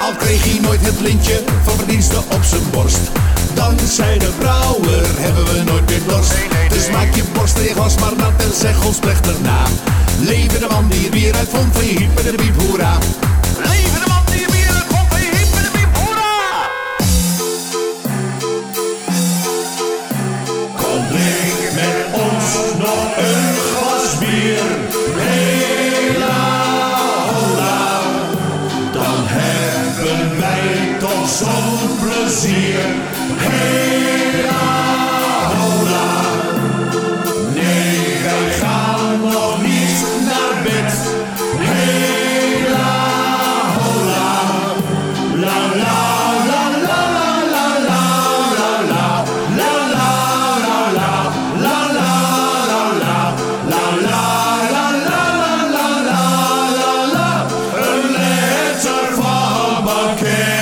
Al kreeg hij nooit het lintje van verdiensten op zijn borst. Dankzij de brouwer hebben we nooit meer dorst. Dus maak je borst en je glas maar nat en zeg ons plechtig na. Leven de man die er weer uitvond van je hiep en de piep hoera. zo'n plezier. Hela, hola. Nee, wij gaan nog niet naar bed. Hela, hola. La la la la, la la, la la, la la la la, een letter van Okay.